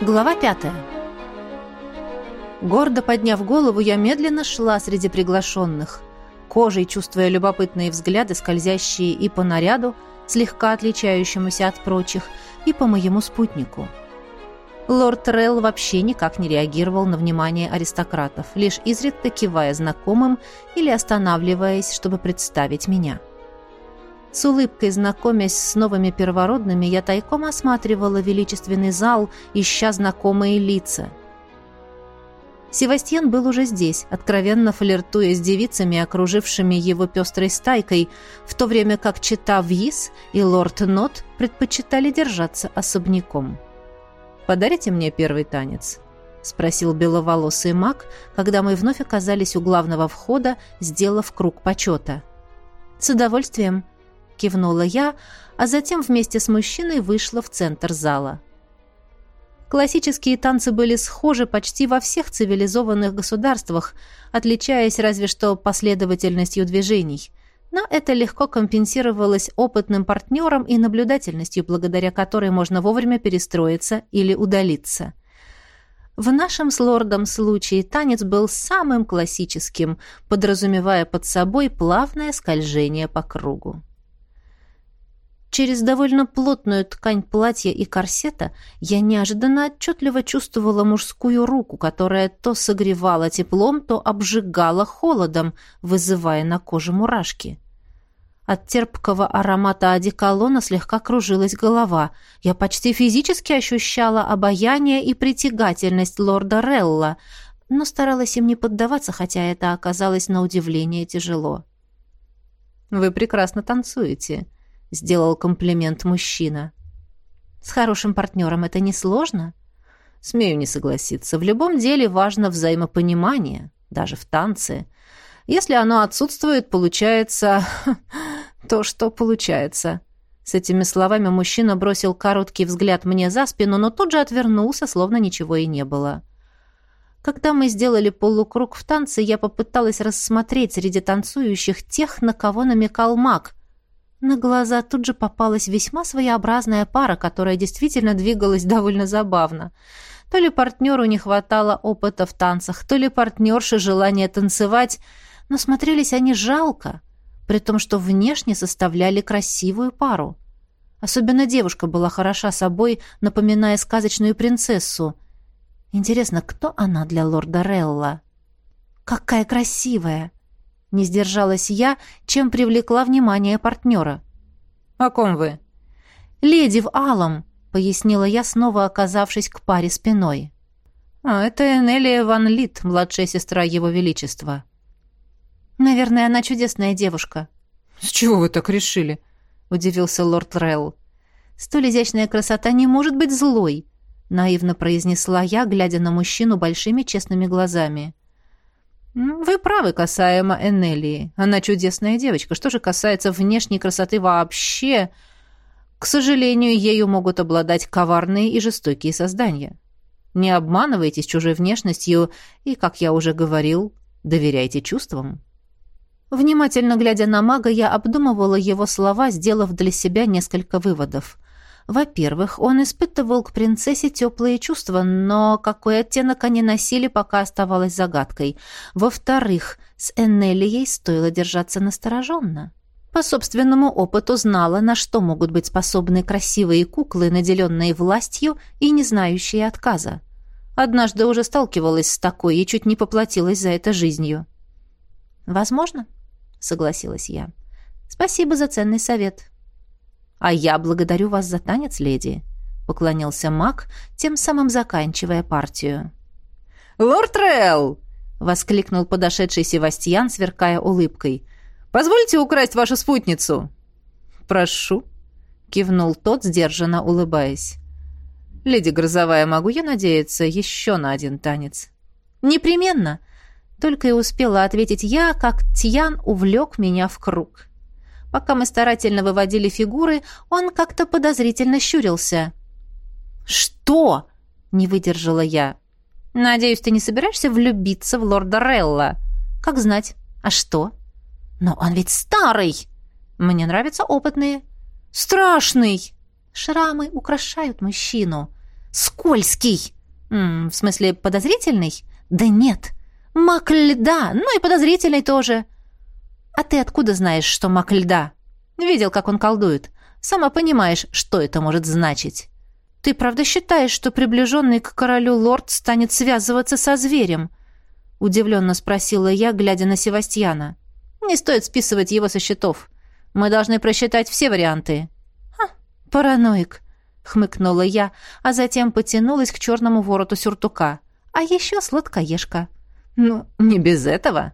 Глава пятая. Гордо подняв голову, я медленно шла среди приглашенных, кожей чувствуя любопытные взгляды, скользящие и по наряду, слегка отличающемуся от прочих, и по моему спутнику. Лорд Релл вообще никак не реагировал на внимание аристократов, лишь изредка кивая знакомым или останавливаясь, чтобы представить меня. С улыбкой знакомясь с новыми первородными, я тайком осматривала величественный зал, ища знакомые лица – Севастьян был уже здесь, откровенно флиртуя с девицами, окружившими его пестрой стайкой, в то время как чита Вьис и лорд Нот предпочитали держаться особняком. «Подарите мне первый танец?» — спросил беловолосый маг, когда мы вновь оказались у главного входа, сделав круг почета. «С удовольствием», — кивнула я, а затем вместе с мужчиной вышла в центр зала. Классические танцы были схожи почти во всех цивилизованных государствах, отличаясь разве что последовательностью движений. Но это легко компенсировалось опытным партнером и наблюдательностью, благодаря которой можно вовремя перестроиться или удалиться. В нашем с лордом случае танец был самым классическим, подразумевая под собой плавное скольжение по кругу. Через довольно плотную ткань платья и корсета я неожиданно отчетливо чувствовала мужскую руку, которая то согревала теплом, то обжигала холодом, вызывая на коже мурашки. От терпкого аромата одеколона слегка кружилась голова. Я почти физически ощущала обаяние и притягательность лорда Релла, но старалась им не поддаваться, хотя это оказалось на удивление тяжело. «Вы прекрасно танцуете», — сделал комплимент мужчина. «С хорошим партнером это несложно?» «Смею не согласиться. В любом деле важно взаимопонимание, даже в танце. Если оно отсутствует, получается то, что получается». С этими словами мужчина бросил короткий взгляд мне за спину, но тут же отвернулся, словно ничего и не было. Когда мы сделали полукруг в танце, я попыталась рассмотреть среди танцующих тех, на кого намекал маг, на глаза тут же попалась весьма своеобразная пара, которая действительно двигалась довольно забавно. То ли партнеру не хватало опыта в танцах, то ли партнерше желание танцевать, но смотрелись они жалко, при том, что внешне составляли красивую пару. Особенно девушка была хороша собой, напоминая сказочную принцессу. Интересно, кто она для лорда Релла? «Какая красивая!» Не сдержалась я, чем привлекла внимание партнера. «О ком вы?» «Леди в алом», — пояснила я, снова оказавшись к паре спиной. «А, это Энелия Ван Лит, младшая сестра Его Величества». «Наверное, она чудесная девушка». «С чего вы так решили?» — удивился лорд Релл. «Столь изящная красота не может быть злой», — наивно произнесла я, глядя на мужчину большими честными глазами. «Вы правы касаемо Энелии. Она чудесная девочка. Что же касается внешней красоты вообще, к сожалению, ею могут обладать коварные и жестокие создания. Не обманывайтесь чужой внешностью и, как я уже говорил, доверяйте чувствам». Внимательно глядя на мага, я обдумывала его слова, сделав для себя несколько выводов – во-первых, он испытывал к принцессе теплые чувства, но какой оттенок они носили, пока оставалось загадкой. Во-вторых, с Эннелией стоило держаться настороженно. По собственному опыту знала, на что могут быть способны красивые куклы, наделенные властью и не знающие отказа. Однажды уже сталкивалась с такой и чуть не поплатилась за это жизнью. «Возможно», — согласилась я. «Спасибо за ценный совет». «А я благодарю вас за танец, леди», — поклонился маг, тем самым заканчивая партию. «Лорд Релл!» — воскликнул подошедший Севастьян, сверкая улыбкой. «Позвольте украсть вашу спутницу!» «Прошу», — кивнул тот, сдержанно улыбаясь. «Леди Грозовая, могу я надеяться еще на один танец?» «Непременно!» Только и успела ответить я, как Тьян увлек меня в круг. Пока мы старательно выводили фигуры, он как-то подозрительно щурился. «Что?» — не выдержала я. «Надеюсь, ты не собираешься влюбиться в лорда Релла?» «Как знать. А что?» «Но он ведь старый!» «Мне нравятся опытные». «Страшный!» «Шрамы украшают мужчину», «Скользкий!» М -в смысле, подозрительный? Да нет. Мак льда, ну и подозрительный тоже. А ты откуда знаешь, что мак льда? Видел, как он колдует. Сама понимаешь, что это может значить. Ты правда считаешь, что приближенный к королю лорд станет связываться со зверем? Удивленно спросила я, глядя на Севастьяна. Не стоит списывать его со счетов. Мы должны просчитать все варианты. Ха, параноик, хмыкнула я, а затем потянулась к черному вороту сюртука. А еще сладкоежка. Ну, не без этого.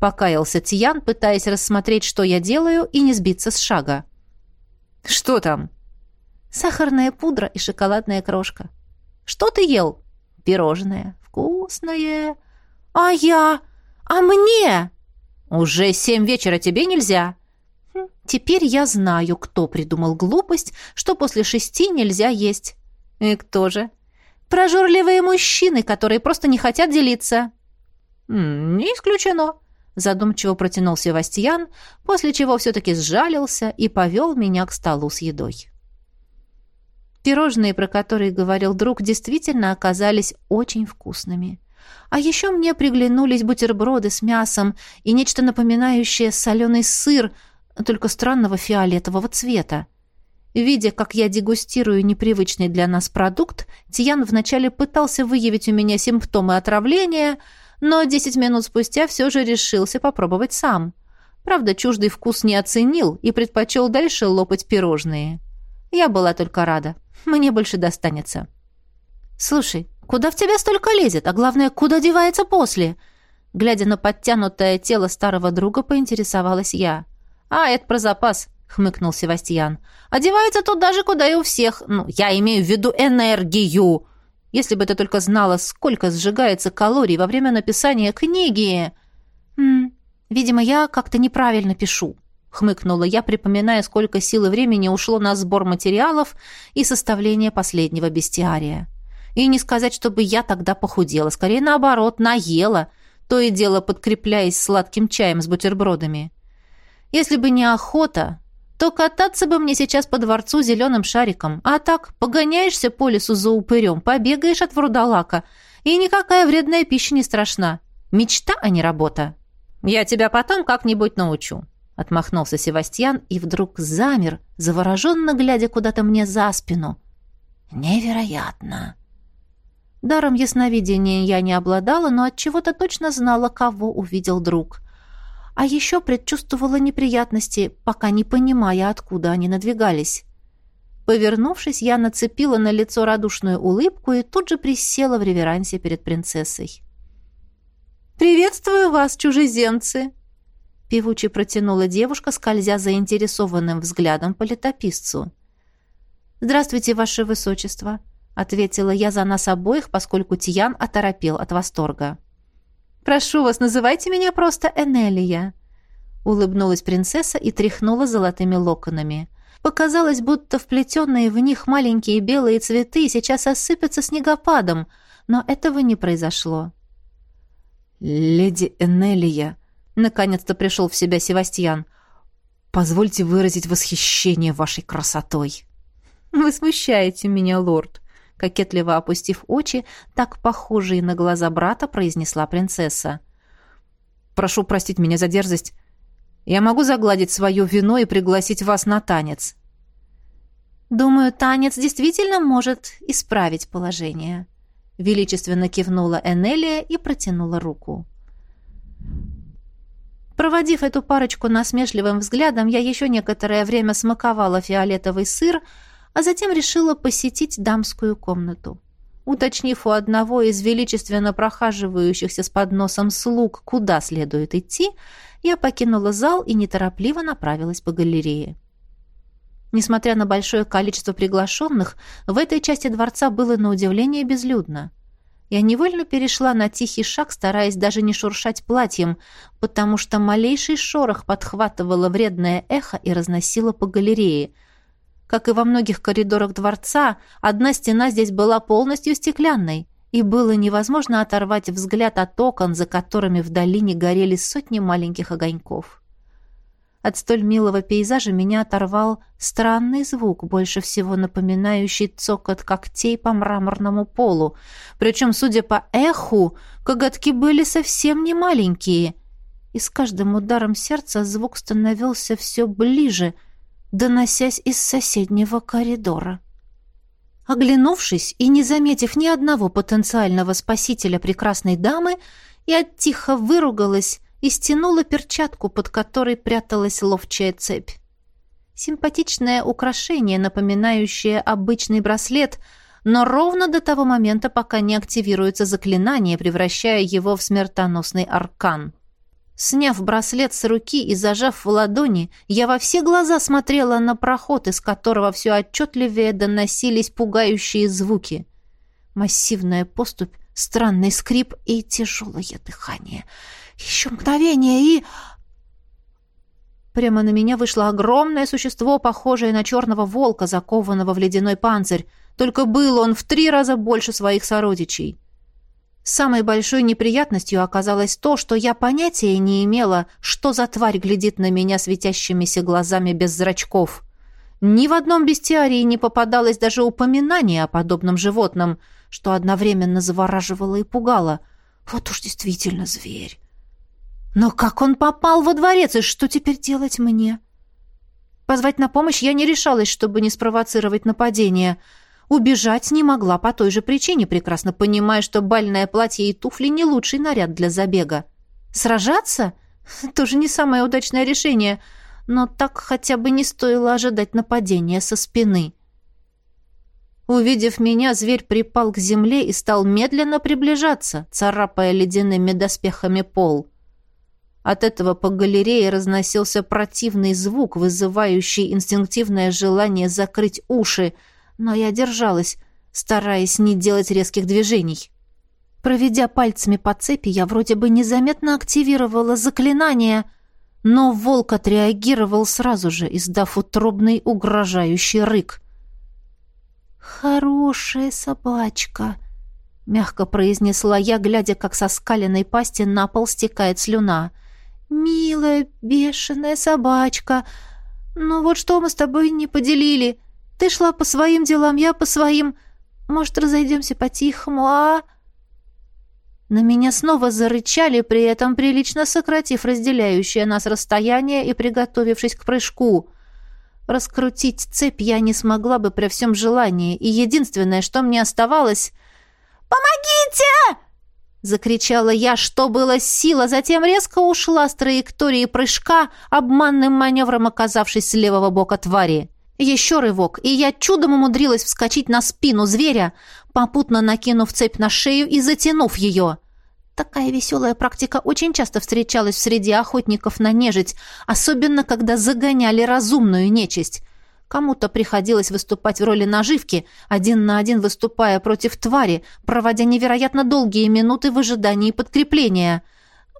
Покаялся Тиян, пытаясь рассмотреть, что я делаю, и не сбиться с шага. «Что там?» «Сахарная пудра и шоколадная крошка». «Что ты ел?» «Пирожное. Вкусное». «А я? А мне?» «Уже семь вечера тебе нельзя». Хм, «Теперь я знаю, кто придумал глупость, что после шести нельзя есть». «И кто же?» «Прожорливые мужчины, которые просто не хотят делиться». «Не исключено», задумчиво протянул Севастьян, после чего все-таки сжалился и повел меня к столу с едой. Пирожные, про которые говорил друг, действительно оказались очень вкусными. А еще мне приглянулись бутерброды с мясом и нечто напоминающее соленый сыр, только странного фиолетового цвета. Видя, как я дегустирую непривычный для нас продукт, Тиян вначале пытался выявить у меня симптомы отравления — но десять минут спустя все же решился попробовать сам. Правда, чуждый вкус не оценил и предпочел дальше лопать пирожные. Я была только рада. Мне больше достанется. «Слушай, куда в тебя столько лезет? А главное, куда девается после?» Глядя на подтянутое тело старого друга, поинтересовалась я. «А, это про запас», — хмыкнул Севастьян. «Одевается тут даже куда и у всех. Ну, я имею в виду энергию!» Если бы ты только знала, сколько сжигается калорий во время написания книги. Хм, видимо, я как-то неправильно пишу, хмыкнула я, припоминая, сколько сил и времени ушло на сбор материалов и составление последнего бестиария. И не сказать, чтобы я тогда похудела, скорее наоборот, наела, то и дело подкрепляясь сладким чаем с бутербродами. Если бы не охота, то кататься бы мне сейчас по дворцу зеленым шариком. А так, погоняешься по лесу за упырем, побегаешь от врудалака, и никакая вредная пища не страшна. Мечта, а не работа. Я тебя потом как-нибудь научу. Отмахнулся Севастьян и вдруг замер, завороженно глядя куда-то мне за спину. Невероятно. Даром ясновидения я не обладала, но от чего то точно знала, кого увидел друг. А еще предчувствовала неприятности, пока не понимая, откуда они надвигались. Повернувшись, я нацепила на лицо радушную улыбку и тут же присела в реверансе перед принцессой. «Приветствую вас, чужеземцы!» Певуче протянула девушка, скользя заинтересованным взглядом по летописцу. «Здравствуйте, ваше высочество!» — ответила я за нас обоих, поскольку Тиян оторопел от восторга. Прошу вас, называйте меня просто Энелия». Улыбнулась принцесса и тряхнула золотыми локонами. Показалось, будто вплетенные в них маленькие белые цветы сейчас осыпятся снегопадом, но этого не произошло. «Леди Энелия», — наконец-то пришел в себя Севастьян, — «позвольте выразить восхищение вашей красотой». «Вы смущаете меня, лорд», кокетливо опустив очи, так похожие на глаза брата, произнесла принцесса. «Прошу простить меня за дерзость. Я могу загладить свое вино и пригласить вас на танец». «Думаю, танец действительно может исправить положение», — величественно кивнула Энелия и протянула руку. Проводив эту парочку насмешливым взглядом, я еще некоторое время смаковала фиолетовый сыр, а затем решила посетить дамскую комнату. Уточнив у одного из величественно прохаживающихся с подносом слуг, куда следует идти, я покинула зал и неторопливо направилась по галерее. Несмотря на большое количество приглашенных, в этой части дворца было на удивление безлюдно. Я невольно перешла на тихий шаг, стараясь даже не шуршать платьем, потому что малейший шорох подхватывало вредное эхо и разносило по галерее — как и во многих коридорах дворца, одна стена здесь была полностью стеклянной, и было невозможно оторвать взгляд от окон, за которыми в долине горели сотни маленьких огоньков. От столь милого пейзажа меня оторвал странный звук, больше всего напоминающий цокот когтей по мраморному полу. Причем, судя по эху, коготки были совсем не маленькие. И с каждым ударом сердца звук становился все ближе, доносясь из соседнего коридора. Оглянувшись и не заметив ни одного потенциального спасителя прекрасной дамы, я тихо выругалась и стянула перчатку, под которой пряталась ловчая цепь. Симпатичное украшение, напоминающее обычный браслет, но ровно до того момента, пока не активируется заклинание, превращая его в смертоносный аркан. Сняв браслет с руки и зажав в ладони, я во все глаза смотрела на проход, из которого все отчетливее доносились пугающие звуки. Массивная поступь, странный скрип и тяжелое дыхание — еще мгновение и... Прямо на меня вышло огромное существо, похожее на черного волка, закованного в ледяной панцирь. Только был он в три раза больше своих сородичей. Самой большой неприятностью оказалось то, что я понятия не имела, что за тварь глядит на меня светящимися глазами без зрачков. Ни в одном бестиарии не попадалось даже упоминание о подобном животном, что одновременно завораживало и пугало. Вот уж действительно зверь. Но как он попал во дворец, и что теперь делать мне? Позвать на помощь я не решалась, чтобы не спровоцировать нападение. Убежать не могла по той же причине, прекрасно понимая, что бальное платье и туфли не лучший наряд для забега. Сражаться? Тоже не самое удачное решение, но так хотя бы не стоило ожидать нападения со спины. Увидев меня, зверь припал к земле и стал медленно приближаться, царапая ледяными доспехами пол. От этого по галерее разносился противный звук, вызывающий инстинктивное желание закрыть уши, но я держалась, стараясь не делать резких движений. Проведя пальцами по цепи, я вроде бы незаметно активировала заклинание, но волк отреагировал сразу же, издав утробный угрожающий рык. «Хорошая собачка», — мягко произнесла я, глядя, как со скаленной пасти на пол стекает слюна — «Милая, бешеная собачка. Ну вот что мы с тобой не поделили? Ты шла по своим делам, я по своим. Может, разойдемся по-тихому, а...» На меня снова зарычали, при этом прилично сократив разделяющее нас расстояние и приготовившись к прыжку. Раскрутить цепь я не смогла бы при всем желании, и единственное, что мне оставалось... «Помогите!» Закричала я, что было сила, затем резко ушла с траектории прыжка, обманным маневром оказавшись с левого бока твари. Еще рывок, и я чудом умудрилась вскочить на спину зверя, попутно накинув цепь на шею и затянув ее. Такая веселая практика очень часто встречалась среди охотников на нежить, особенно когда загоняли разумную нечисть. Кому-то приходилось выступать в роли наживки, один на один выступая против твари, проводя невероятно долгие минуты в ожидании подкрепления.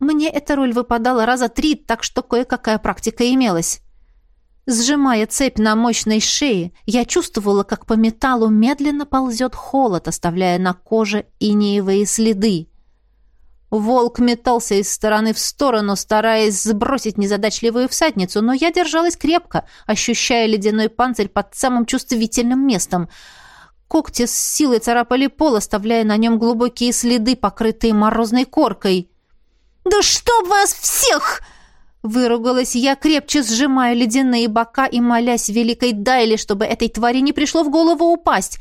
Мне эта роль выпадала раза три, так что кое-какая практика имелась. Сжимая цепь на мощной шее, я чувствовала, как по металлу медленно ползет холод, оставляя на коже инеевые следы. Волк метался из стороны в сторону, стараясь сбросить незадачливую всадницу, но я держалась крепко, ощущая ледяной панцирь под самым чувствительным местом. Когти с силой царапали пол, оставляя на нем глубокие следы, покрытые морозной коркой. «Да чтоб вас всех!» Выругалась я, крепче сжимая ледяные бока и молясь великой Дайле, чтобы этой твари не пришло в голову упасть.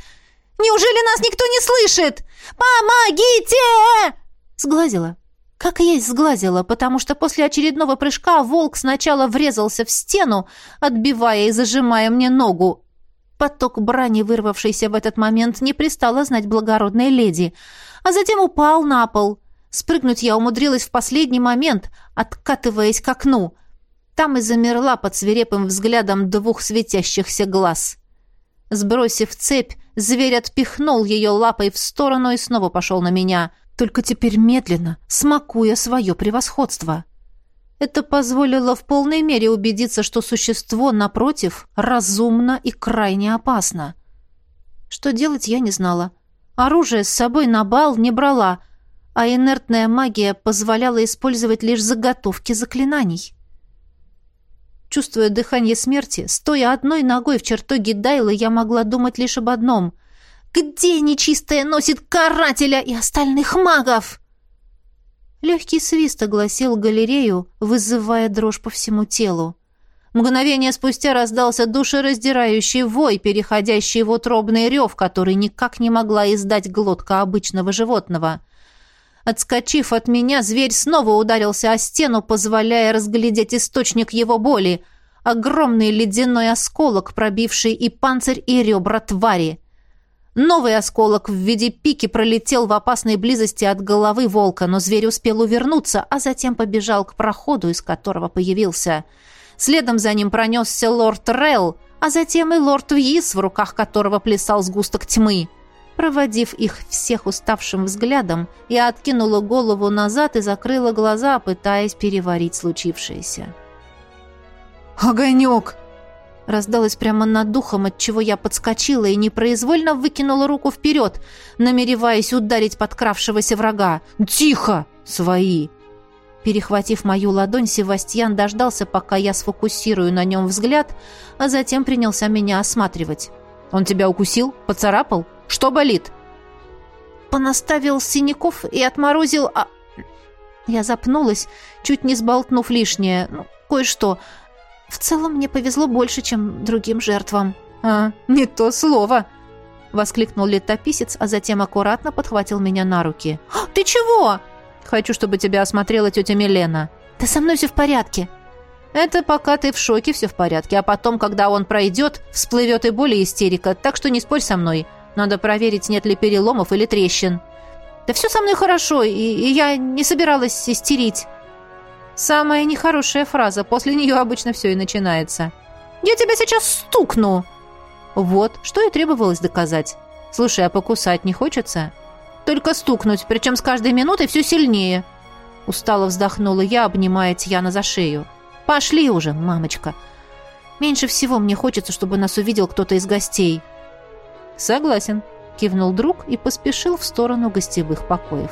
«Неужели нас никто не слышит? Помогите!» Сглазила. Как есть сглазила, потому что после очередного прыжка волк сначала врезался в стену, отбивая и зажимая мне ногу. Поток брани, вырвавшийся в этот момент, не пристало знать благородной леди, а затем упал на пол. Спрыгнуть я умудрилась в последний момент, откатываясь к окну. Там и замерла под свирепым взглядом двух светящихся глаз. Сбросив цепь, зверь отпихнул ее лапой в сторону и снова пошел на меня — только теперь медленно, смакуя свое превосходство. Это позволило в полной мере убедиться, что существо, напротив, разумно и крайне опасно. Что делать, я не знала. Оружие с собой на бал не брала, а инертная магия позволяла использовать лишь заготовки заклинаний. Чувствуя дыхание смерти, стоя одной ногой в чертоге Дайла, я могла думать лишь об одном. «Где нечистая носит карателя и остальных магов?» Легкий свист огласил галерею, вызывая дрожь по всему телу. Мгновение спустя раздался душераздирающий вой, переходящий в утробный рев, который никак не могла издать глотка обычного животного. Отскочив от меня, зверь снова ударился о стену, позволяя разглядеть источник его боли. Огромный ледяной осколок, пробивший и панцирь, и ребра твари. Новый осколок в виде пики пролетел в опасной близости от головы волка, но зверь успел увернуться, а затем побежал к проходу, из которого появился. Следом за ним пронесся лорд Релл, а затем и лорд Вьис, в руках которого плясал сгусток тьмы. Проводив их всех уставшим взглядом, я откинула голову назад и закрыла глаза, пытаясь переварить случившееся. «Огонек!» Раздалось прямо над духом, от чего я подскочила и непроизвольно выкинула руку вперед, намереваясь ударить подкравшегося врага. «Тихо! Свои!» Перехватив мою ладонь, Севастьян дождался, пока я сфокусирую на нем взгляд, а затем принялся меня осматривать. «Он тебя укусил? Поцарапал? Что болит?» Понаставил синяков и отморозил... А... Я запнулась, чуть не сболтнув лишнее. Ну, кое-что... В целом мне повезло больше, чем другим жертвам. А, не то слово, воскликнул летописец, а затем аккуратно подхватил меня на руки. «А, ты чего? Хочу, чтобы тебя осмотрела тетя Милена. Да со мной все в порядке. Это пока ты в шоке, все в порядке, а потом, когда он пройдет, всплывет и более истерика, так что не спорь со мной. Надо проверить, нет ли переломов или трещин. Да все со мной хорошо, и, и я не собиралась истерить. Самая нехорошая фраза, после нее обычно все и начинается. «Я тебя сейчас стукну!» Вот, что и требовалось доказать. Слушай, а покусать не хочется? Только стукнуть, причем с каждой минутой все сильнее. Устало вздохнула я, обнимая Тьяна за шею. «Пошли уже, мамочка. Меньше всего мне хочется, чтобы нас увидел кто-то из гостей». «Согласен», — кивнул друг и поспешил в сторону гостевых покоев.